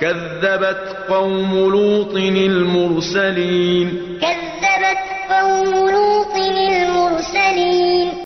كذبت قوم لوط المرسلين. كذبت